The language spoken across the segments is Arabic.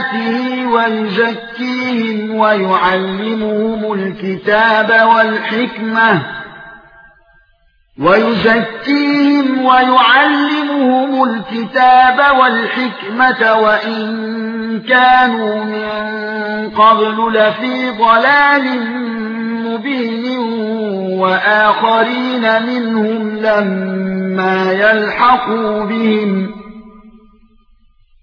آياته ويزكيهم ويعلمهم الكتاب والحكمة ويزكيهم ويعلمهم الكتاب والحكمة وإن كانوا من قبل لفي ضلال مبين وآخرين منهم لما يلحقوا بهم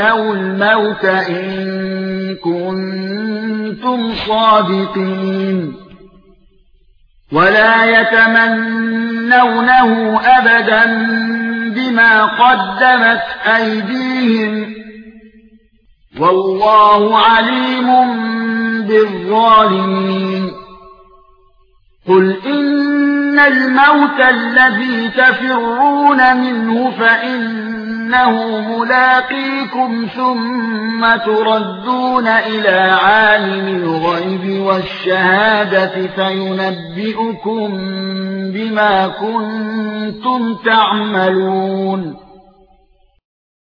الموت إن كنتم صادقين. ولا يتمنونه أبدا بما قدمت أيديهم. والله عليم بالظالمين. قل إن الموت الذي تفرون منه فإن إنه ملاقيكم ثم تردون إلى عالم الغيب والشهادة فينبئكم بما كنتم تعملون.